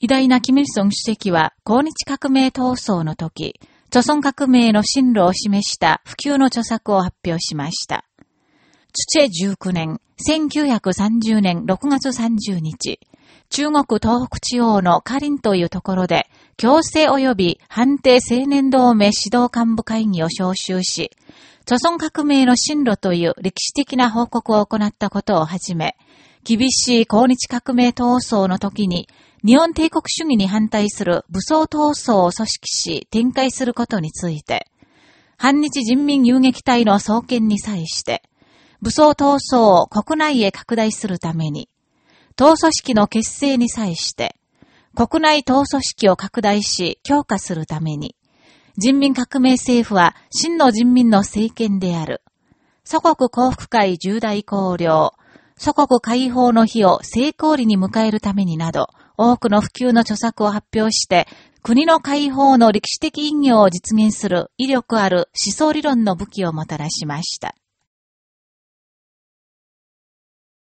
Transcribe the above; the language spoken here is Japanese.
偉大なキム・イルソン主席は、抗日革命闘争の時、著孫革命の進路を示した普及の著作を発表しました。土19年、1930年6月30日、中国東北地方のカリンというところで、強制及び判定青年同盟指導幹部会議を招集し、著孫革命の進路という歴史的な報告を行ったことをはじめ、厳しい抗日革命闘争の時に、日本帝国主義に反対する武装闘争を組織し展開することについて、反日人民遊撃隊の創建に際して、武装闘争を国内へ拡大するために、党組織の結成に際して、国内党組織を拡大し強化するために、人民革命政府は真の人民の政権である。祖国幸福会重大綱領、祖国解放の日を成功裏に迎えるためになど、多くの普及の著作を発表して、国の解放の歴史的意義を実現する威力ある思想理論の武器をもたらしました。